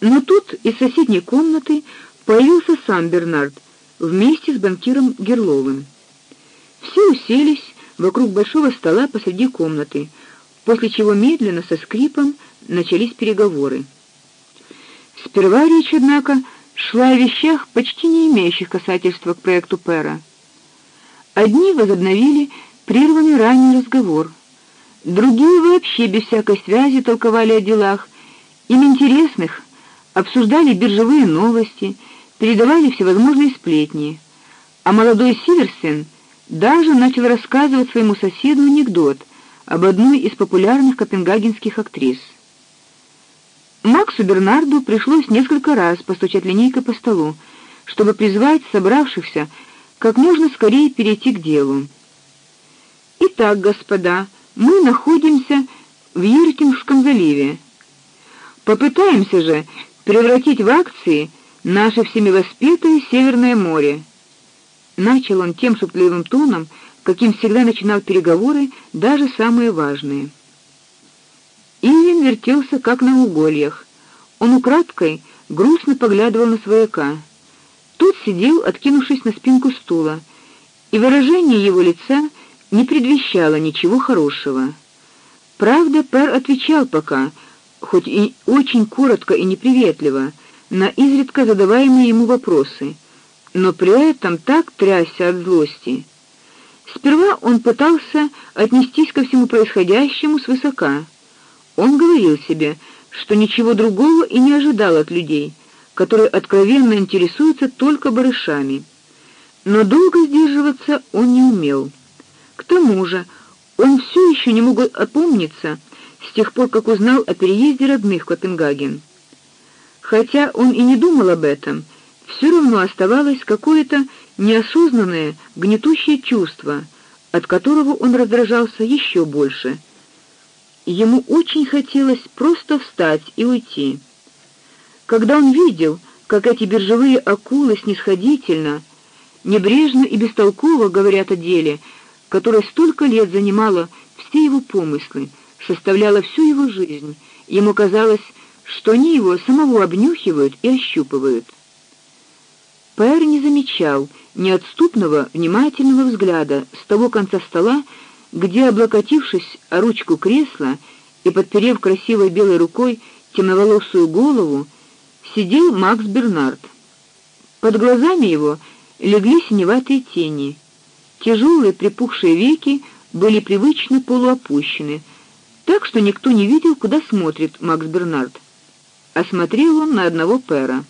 Но тут из соседней комнаты появился сам Бернард вместе с банкиром Герловым. Все уселись вокруг большого стола посреди комнаты, после чего медленно со скрипом начались переговоры. Сперва речь, однако, шла о вещах, почти не имеющих касательства к проекту Пера. Одни возобновили прерванный ранее разговор, другие вообще без всякой связи толковали о делах, им интересных, обсуждали биржевые новости, передавали всевозможные сплетни. А молодой Сиверсен даже начал рассказывать своему соседу анекдот об одной из популярных копенгагенских актрис. Максу Бернарду пришлось несколько раз постучать линейкой по столу, чтобы призвать собравшихся как можно скорее перейти к делу. Итак, господа, мы находимся в Юртинском заливе. Попытаемся же превратить в акции наше всемивоспетое Северное море. Начал он тем шутливым тоном, каким всегда начинал переговоры, даже самые важные. Ивин вертелся как на угольях. Он украдкой грустно поглядывал на свояка. Тот сидел, откинувшись на спинку стула, и выражение его лица не предвещало ничего хорошего. Правда, Пер отвечал пока, хоть и очень коротко и неприветливо, на изредка задаваемые ему вопросы, но при этом так трясся от злости. Сперва он пытался отнестись ко всему происходящему свысока. Он говорил себе, что ничего другого и не ожидал от людей, которые откровенно интересуются только барышами. Но долго сдерживаться он не умел. К тому же, он все еще не мог опомниться с тех пор, как узнал о переезде родных в Копенгаген. Хотя он и не думал об этом, все равно оставалось какое-то неосознанное, гнетущее чувство, от которого он раздражался еще больше. Ему очень хотелось просто встать и уйти. Когда он видел, как эти биржевые акулы снисходительно, небрежно и бестолково говорят о деле, которое столько лет занимало все его помыслы, составляло всю его жизнь, ему казалось, что они его самого обнюхивают и ощупывают. Пэр не замечал неотступного, внимательного взгляда с того конца стола, где, облокотившись о ручку кресла и подперев красивой белой рукой темноволосую голову, сидел Макс Бернард. Под глазами его легли синеватые тени. Тяжелые припухшие веки были привычно полуопущены, так что никто не видел, куда смотрит Макс Бернард. Осмотрел он на одного пера.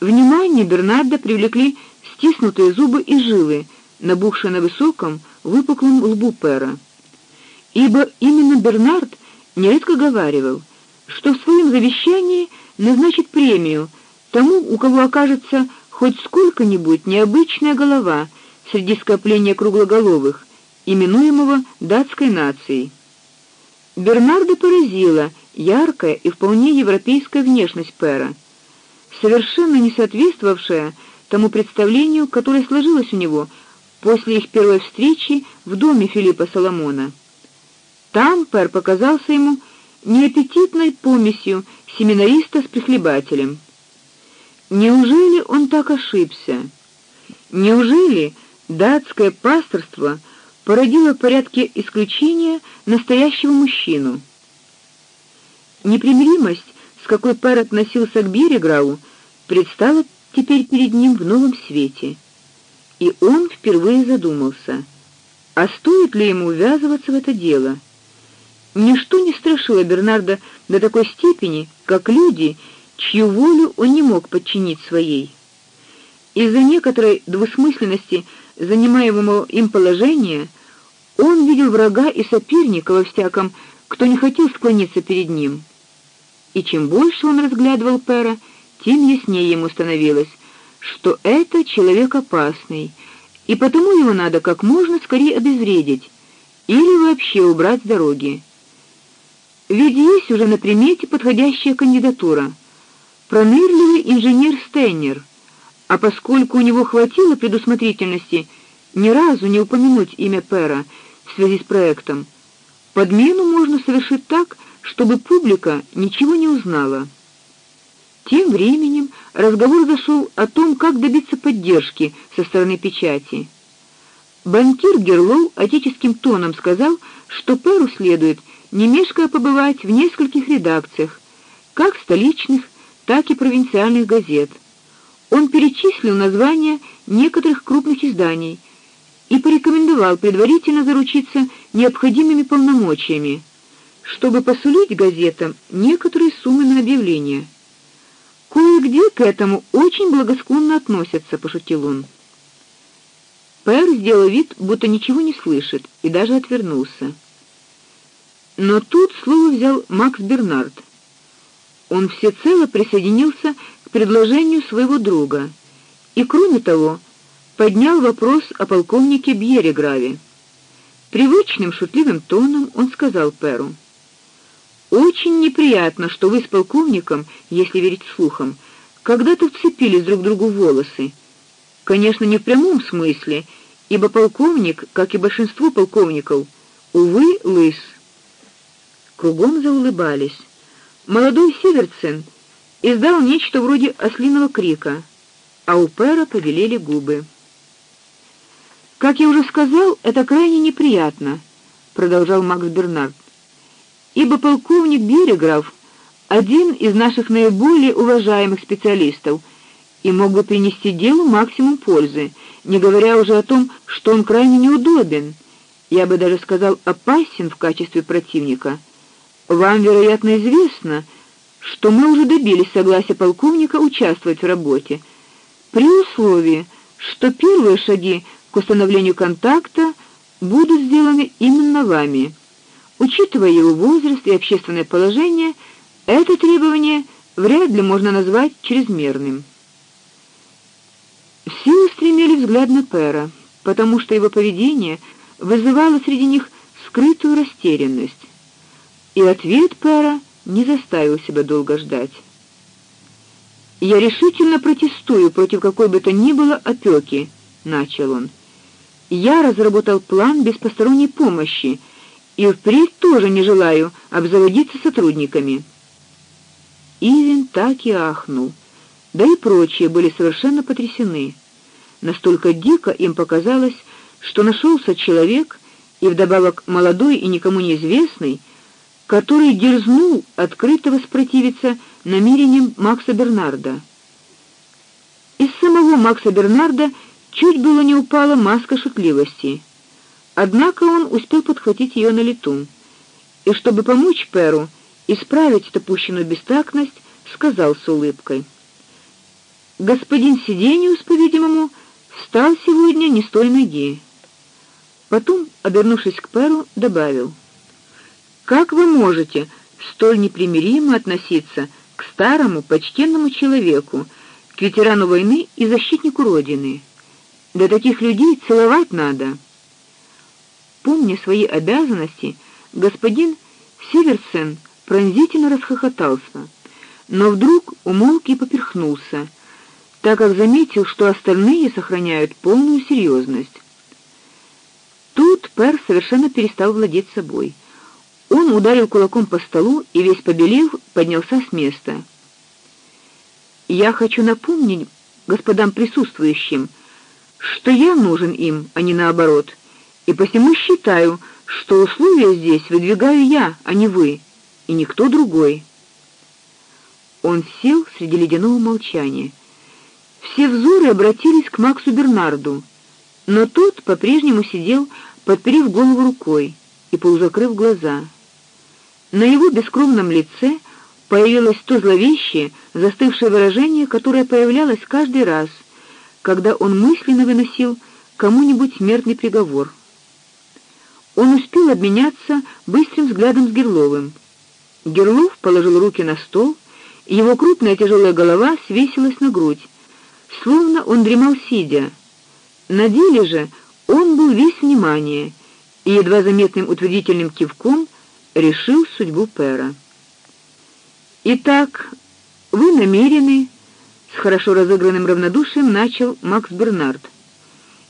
Внимание Бернарда привлекли стиснутые зубы и жилы, набухшие на высоком, выпуклом лбу Пера. Ибо именно Бернард нередко говаривал, что в своем завещании назначит премию тому, у кого окажется хоть сколько-нибудь необычная голова среди скопления круглоголовых, именуемого датской нацией. Бернарда поразила яркая и вполне европейская внешность Пера, совершенно не соответствовавшая тому представлению, которое сложилось у него после их первой встречи в доме Филиппа Соломона. Там Пер показался ему неаппетитной помесью семинариста с прихлебателем. Неужели он так ошибся? Неужели датское пасторство породило в порядке исключения настоящего мужчину? Непримиримость, с какой Пер относился к Береграу, предстала теперь перед ним в новом свете и он впервые задумался, а стоит ли ему ввязываться в это дело. Ничто не страшило Бернарда до такой степени, как люди, чью волю он не мог подчинить своей. Из-за некоторой двусмысленности занимаемого им положения он видел врага и соперника во всяком, кто не хотел склониться перед ним. И чем больше он разглядывал Пера, тем яснее ему становилось, что это человек опасный, и потому его надо как можно скорее обезвредить или вообще убрать с дороги. Ведь есть уже на примете подходящая кандидатура. Пронырливый инженер Стейнер. А поскольку у него хватило предусмотрительности ни разу не упомянуть имя Пера в связи с проектом, подмену можно совершить так, чтобы публика ничего не узнала. Тем временем разговор зашел о том, как добиться поддержки со стороны печати. Банкир Герлоу отеческим тоном сказал, что Перу следует не побывать в нескольких редакциях, как столичных, так и провинциальных газет. Он перечислил названия некоторых крупных изданий и порекомендовал предварительно заручиться необходимыми полномочиями, чтобы посулить газетам некоторые суммы на объявления. Кое-где к этому очень благосклонно относятся, пошутил он. Пэр сделал вид, будто ничего не слышит, и даже отвернулся. Но тут слово взял Макс Бернард. Он всецело присоединился к предложению своего друга и, кроме того, поднял вопрос о полковнике Бьереграве. Привычным шутливым тоном он сказал Перу: "Очень неприятно, что вы с полковником, если верить слухам, когда-то вцепились друг другу в волосы. Конечно, не в прямом смысле, ибо полковник, как и большинство полковников, увы, лыс. Кругом заулыбались. Молодой Северцин издал нечто вроде ослиного крика, а у Пера побелели губы. Как я уже сказал, это крайне неприятно, продолжал Макс Бернард. Ибо полковник Берегров один из наших наиболее уважаемых специалистов и мог бы принести делу максимум пользы, не говоря уже о том, что он крайне неудобен. Я бы даже сказал опасен в качестве противника. Вам, вероятно, известно, что мы уже добились согласия полковника участвовать в работе, при условии, что первые шаги к установлению контакта будут сделаны именно вами. Учитывая его возраст и общественное положение, это требование вряд ли можно назвать чрезмерным. Все устремили взгляд на Пера, потому что его поведение вызывало среди них скрытую растерянность. И ответ Пера не заставил себя долго ждать. Я решительно протестую против какой бы то ни было опеки, начал он. Я разработал план без посторонней помощи и впредь тоже не желаю обзаводиться сотрудниками. Ивен так и ахнул. Да и прочие были совершенно потрясены. Настолько дико им показалось, что нашелся человек, и вдобавок молодой и никому неизвестный, который дерзнул открыто воспротивиться намерениям Макса Бернарда. Из самого Макса Бернарда чуть было не упала маска шутливости. Однако он успел подхватить ее на лету. И чтобы помочь Перу исправить допущенную бестактность, сказал с улыбкой: "Господин Сидениус, по-видимому, встал сегодня не с той ноги". Потом, обернувшись к Перу, добавил: "Как вы можете столь непримиримо относиться к старому почтенному человеку, к ветерану войны и защитнику родины?" Да таких людей целовать надо. Помня свои обязанности, господин Северсен пронзительно расхохотался, но вдруг умолк и поперхнулся, так как заметил, что остальные сохраняют полную серьезность. Тут Пер совершенно перестал владеть собой. Он ударил кулаком по столу и весь побелев поднялся с места. Я хочу напомнить господам присутствующим, что я нужен им, а не наоборот. И посему считаю, что условия здесь выдвигаю я, а не вы, и никто другой. Он сел среди ледяного молчания. Все взоры обратились к Максу Бернарду, но тот по-прежнему сидел, подперев голову рукой и полузакрыв глаза. На его бескровном лице появилось то зловещее, застывшее выражение, которое появлялось каждый раз, когда он мысленно выносил кому-нибудь смертный приговор. Он успел обменяться быстрым взглядом с Герловым. Герлов положил руки на стол, и его крупная тяжелая голова свесилась на грудь, словно он дремал сидя. На деле же он был весь внимание и едва заметным утвердительным кивком решил судьбу Пера. Итак, вы намерены с хорошо разыгранным равнодушием начал Макс Бернард.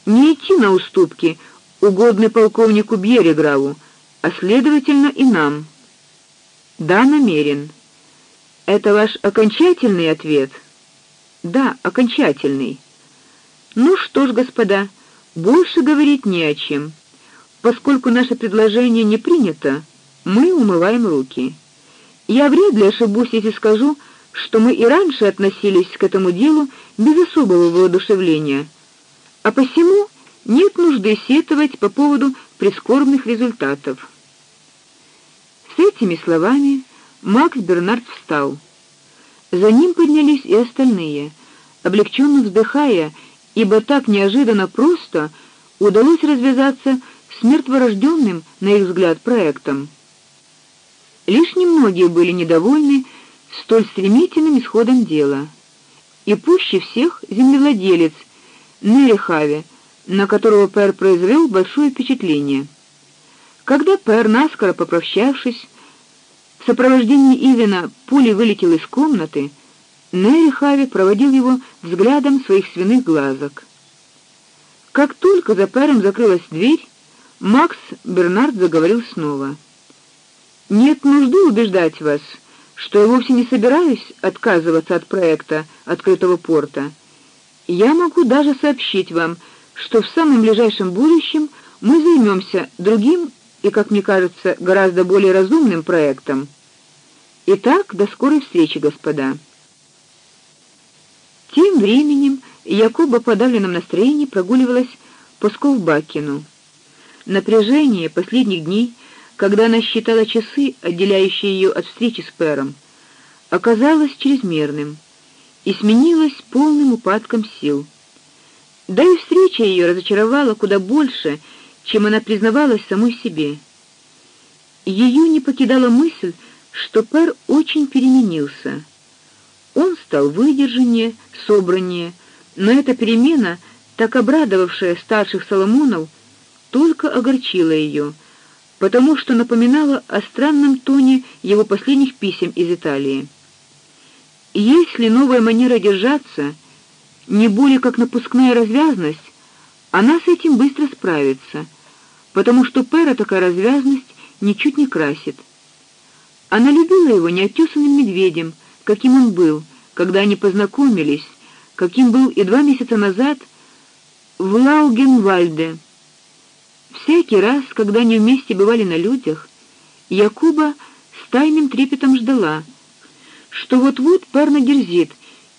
Не идти на уступки, угодный полковнику Бьереграву, а следовательно и нам. Да, намерен. Это ваш окончательный ответ? Да, окончательный. Ну что ж, господа, больше говорить не о чем. Поскольку наше предложение не принято, мы умываем руки. Я вряд ли ошибусь, если скажу, что мы и раньше относились к этому делу без особого воодушевления. А посему нет нужды сетовать по поводу прискорбных результатов. С этими словами Макс Бернард встал. За ним поднялись и остальные, облегченно вздыхая, ибо так неожиданно просто удалось развязаться с мертворожденным, на их взгляд, проектом. Лишь немногие были недовольны столь стремительным исходом дела. И пуще всех землевладелец Нерехаве, на которого Пэр произвел большое впечатление. Когда Пэр, наскоро попрощавшись, в сопровождении Ивена пулей вылетел из комнаты, Нерехаве проводил его взглядом своих свиных глазок. Как только за Пэром закрылась дверь, Макс Бернард заговорил снова. Нет нужды убеждать вас, что я вовсе не собираюсь отказываться от проекта открытого порта. Я могу даже сообщить вам, что в самом ближайшем будущем мы займемся другим и, как мне кажется, гораздо более разумным проектом. Итак, до скорой встречи, господа. Тем временем Якоба в подавленном настроении прогуливалась по Сковбакину. Напряжение последних дней когда она считала часы, отделяющие ее от встречи с Пером, оказалось чрезмерным и сменилось полным упадком сил. Да и встреча ее разочаровала куда больше, чем она признавалась самой себе. Ее не покидала мысль, что Пер очень переменился. Он стал выдержаннее, собраннее, но эта перемена, так обрадовавшая старших Соломонов, только огорчила ее потому что напоминало о странном тоне его последних писем из Италии. Если новая манера держаться не более как напускная развязность, она с этим быстро справится, потому что Пера такая развязность ничуть не красит. Она любила его неотесанным медведем, каким он был, когда они познакомились, каким был и два месяца назад в Лаугенвальде. Всякий раз, когда они вместе бывали на людях, Якуба с тайным трепетом ждала, что вот-вот парно дерзит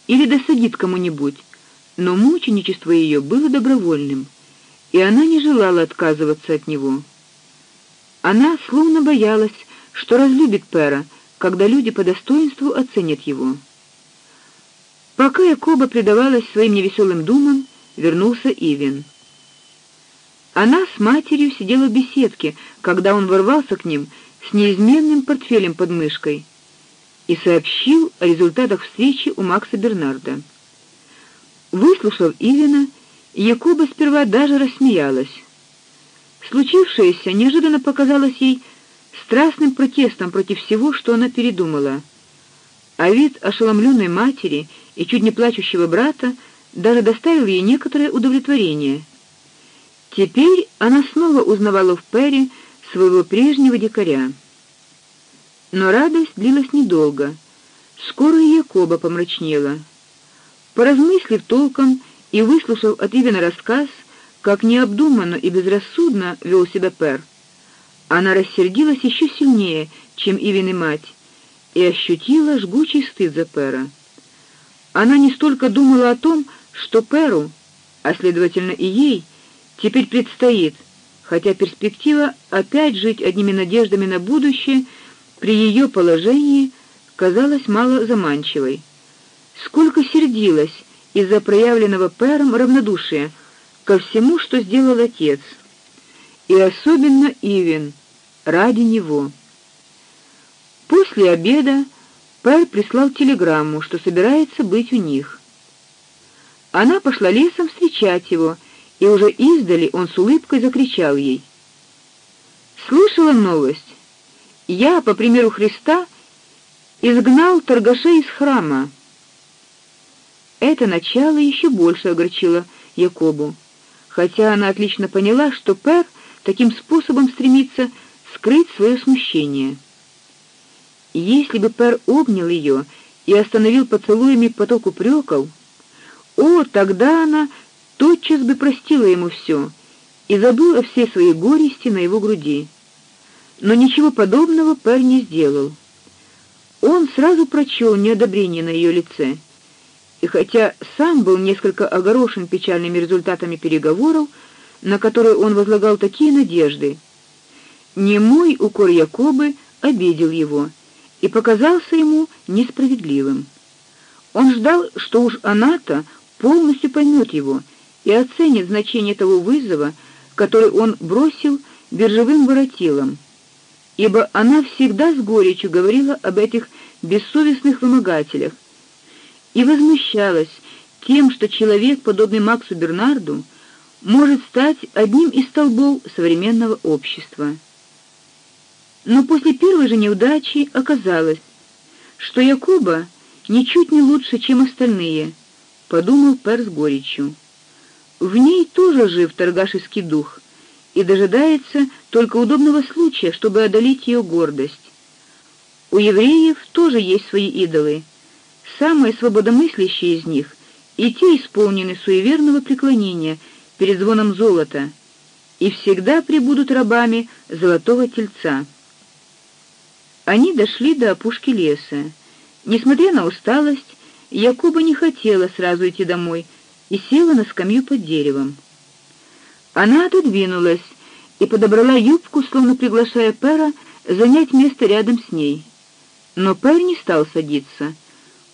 или досадит кому-нибудь. Но мученичество ее было добровольным, и она не желала отказываться от него. Она словно боялась, что разлюбит Пера, когда люди по достоинству оценят его. Пока Якоба предавалась своим невеселым думам, вернулся Ивен. Она с матерью сидела в беседке, когда он ворвался к ним с неизменным портфелем под мышкой и сообщил о результатах встречи у Макса Бернарда. Выслушав Ивина, Якоба сперва даже рассмеялась. Случившееся неожиданно показалось ей страстным протестом против всего, что она передумала. А вид ошеломленной матери и чуть не плачущего брата даже доставил ей некоторое удовлетворение. Теперь она снова узнавала в Перри своего прежнего дикаря. Но радость длилась недолго. Скоро и Якоба помрачнела. Поразмыслив толком и выслушав от Ивена рассказ, как необдуманно и безрассудно вел себя Пер, она рассердилась еще сильнее, чем Ивен и мать, и ощутила жгучий стыд за Пера. Она не столько думала о том, что Перу, а следовательно и ей, теперь предстоит, хотя перспектива опять жить одними надеждами на будущее при ее положении казалась мало заманчивой. Сколько сердилась из-за проявленного Пером равнодушия ко всему, что сделал отец, и особенно Ивен ради него. После обеда Пер прислал телеграмму, что собирается быть у них. Она пошла лесом встречать его и уже издали он с улыбкой закричал ей: "Слышала новость? Я, по примеру Христа, изгнал торгашей из храма". Это начало еще больше огорчило Якобу, хотя она отлично поняла, что Пер таким способом стремится скрыть свое смущение. Если бы Пер обнял ее и остановил поцелуями поток упреков, о, тогда она тотчас бы простила ему все и забыла все свои горести на его груди. Но ничего подобного Пер не сделал. Он сразу прочел неодобрение на ее лице. И хотя сам был несколько огорошен печальными результатами переговоров, на которые он возлагал такие надежды, немой укор Якобы обидел его и показался ему несправедливым. Он ждал, что уж она-то полностью поймет его и оценит значение того вызова, который он бросил биржевым воротилам, ибо она всегда с горечью говорила об этих бессовестных вымогателях и возмущалась тем, что человек, подобный Максу Бернарду, может стать одним из столбов современного общества. Но после первой же неудачи оказалось, что Якоба ничуть не лучше, чем остальные, подумал Пер с горечью. В ней тоже жив торгашеский дух и дожидается только удобного случая, чтобы одолеть ее гордость. У евреев тоже есть свои идолы. Самые свободомыслящие из них и те исполнены суеверного преклонения перед звоном золота и всегда пребудут рабами золотого тельца. Они дошли до опушки леса. Несмотря на усталость, Якоба не хотела сразу идти домой и села на скамью под деревом. Она отодвинулась и подобрала юбку, словно приглашая Пера занять место рядом с ней. Но Пер не стал садиться.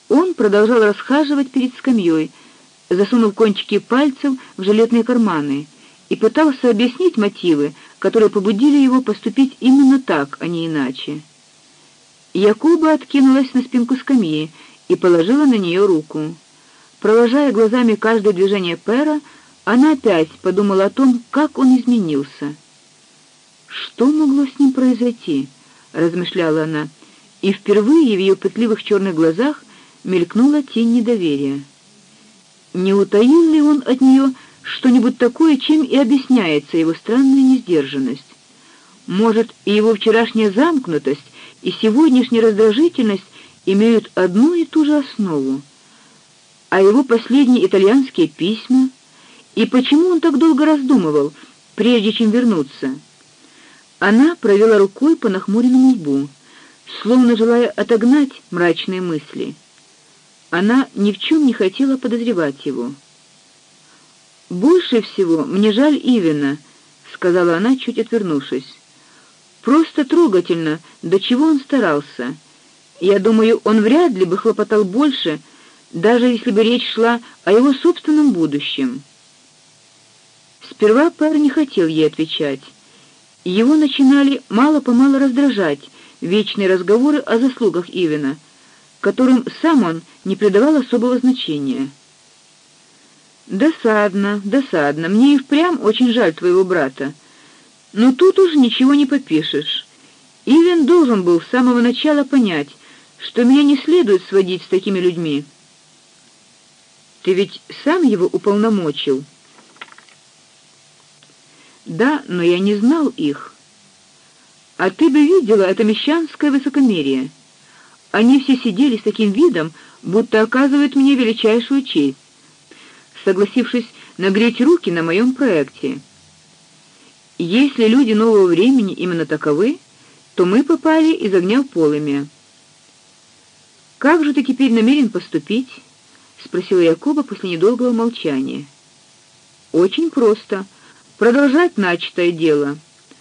Он продолжал расхаживать перед скамьей, засунув кончики пальцев в жилетные карманы и пытался объяснить мотивы, которые побудили его поступить именно так, а не иначе. Якуба откинулась на спинку скамьи и положила на нее руку. Провожая глазами каждое движение Пера, она опять подумала о том, как он изменился. Что могло с ним произойти, размышляла она, и впервые в ее пытливых черных глазах мелькнула тень недоверия. Не утаил ли он от нее что-нибудь такое, чем и объясняется его странная несдержанность? Может, и его вчерашняя замкнутость и сегодняшняя раздражительность имеют одну и ту же основу. А его последние итальянские письма и почему он так долго раздумывал, прежде чем вернуться? Она провела рукой по нахмуренному лбу, словно желая отогнать мрачные мысли. Она ни в чем не хотела подозревать его. Больше всего мне жаль Ивена, сказала она, чуть отвернувшись. Просто трогательно, до чего он старался. Я думаю, он вряд ли бы хлопотал больше, даже если бы речь шла о его собственном будущем. Сперва Пэр не хотел ей отвечать. Его начинали мало-помалу раздражать вечные разговоры о заслугах Ивена, которым сам он не придавал особого значения. Досадно, досадно. Мне и впрямь очень жаль твоего брата. Но тут уж ничего не попишешь. Ивен должен был с самого начала понять, что меня не следует сводить с такими людьми. Ты ведь сам его уполномочил. Да, но я не знал их. А ты бы видела это мещанское высокомерие. Они все сидели с таким видом, будто оказывают мне величайшую честь, согласившись нагреть руки на моем проекте. Если люди нового времени именно таковы, то мы попали из огня в полымя. Как же ты теперь намерен поступить? Спросила Якоба после недолгого молчания. Очень просто. Продолжать начатое дело,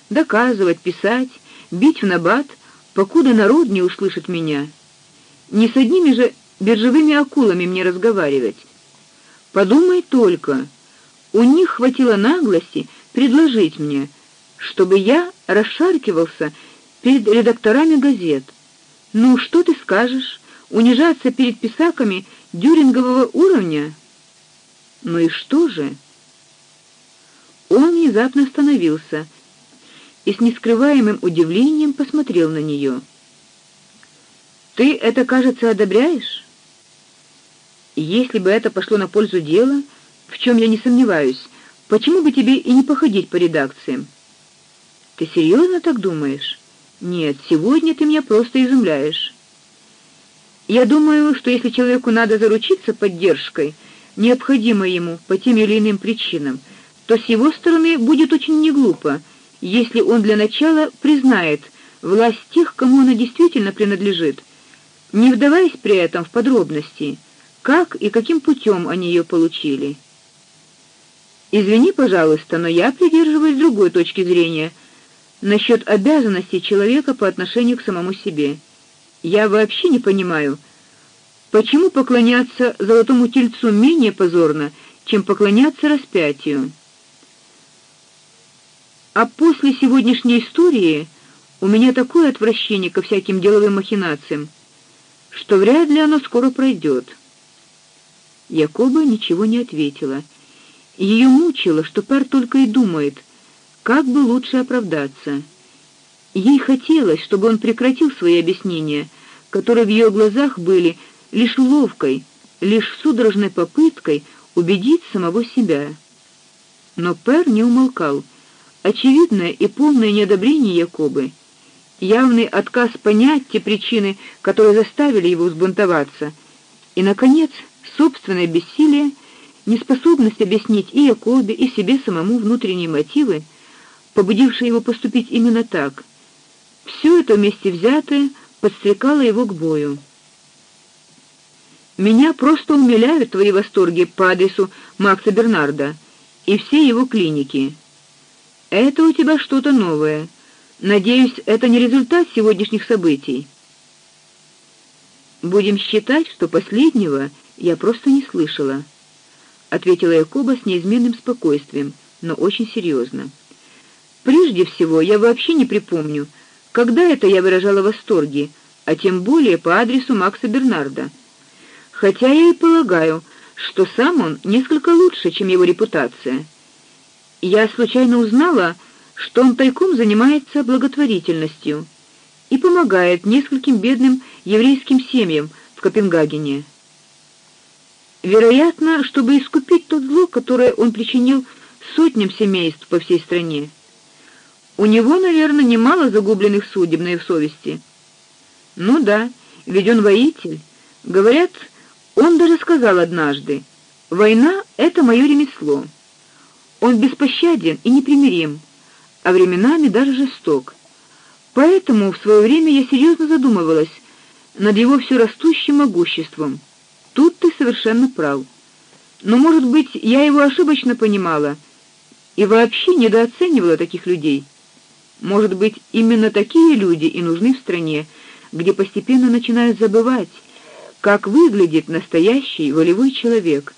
доказывать, писать, бить в набат, покуда народ не услышит меня. Не с одними же биржевыми акулами мне разговаривать. Подумай только, у них хватило наглости предложить мне, чтобы я расшаркивался перед редакторами газет. Ну, что ты скажешь? Унижаться перед писаками дюрингового уровня? Ну и что же? Он внезапно остановился и с нескрываемым удивлением посмотрел на нее. Ты это, кажется, одобряешь? Если бы это пошло на пользу дела, в чем я не сомневаюсь, Почему бы тебе и не походить по редакциям? Ты серьезно так думаешь? Нет, сегодня ты меня просто изумляешь. Я думаю, что если человеку надо заручиться поддержкой, необходимой ему по тем или иным причинам, то с его стороны будет очень неглупо, если он для начала признает власть тех, кому она действительно принадлежит, не вдаваясь при этом в подробности, как и каким путем они ее получили. Извини, пожалуйста, но я придерживаюсь другой точки зрения насчет обязанностей человека по отношению к самому себе. Я вообще не понимаю, почему поклоняться золотому тельцу менее позорно, чем поклоняться распятию. А после сегодняшней истории у меня такое отвращение ко всяким деловым махинациям, что вряд ли оно скоро пройдет. Якоба ничего не ответила. Ее мучило, что Пер только и думает, как бы лучше оправдаться. Ей хотелось, чтобы он прекратил свои объяснения, которые в ее глазах были лишь уловкой, лишь судорожной попыткой убедить самого себя. Но Пер не умолкал. Очевидное и полное неодобрение Якобы, явный отказ понять те причины, которые заставили его взбунтоваться, и наконец, собственное бессилие, неспособность объяснить и Якобе, и себе самому внутренние мотивы, побудившие его поступить именно так. Все это вместе взятое подстрекало его к бою. Меня просто умиляют твои восторги по адресу Макса Бернарда и все его клиники. Это у тебя что-то новое. Надеюсь, это не результат сегодняшних событий. Будем считать, что последнего я просто не слышала, ответила Якоба с неизменным спокойствием, но очень серьезно. Прежде всего, я вообще не припомню, когда это я выражала восторги, а тем более по адресу Макса Бернарда. Хотя я и полагаю, что сам он несколько лучше, чем его репутация. Я случайно узнала, что он тайком занимается благотворительностью и помогает нескольким бедным еврейским семьям в Копенгагене. Вероятно, чтобы искупить тот зло, которое он причинил сотням семейств по всей стране. У него, наверное, немало загубленных судеб на совести. Ну да, ведь он воитель. Говорят, он даже сказал однажды: "Война это мое ремесло". Он беспощаден и непримирим, а временами даже жесток. Поэтому в свое время я серьезно задумывалась над его все растущим могуществом. Тут ты совершенно прав. Но, может быть, я его ошибочно понимала и вообще недооценивала таких людей. Может быть, именно такие люди и нужны в стране, где постепенно начинают забывать, как выглядит настоящий волевой человек.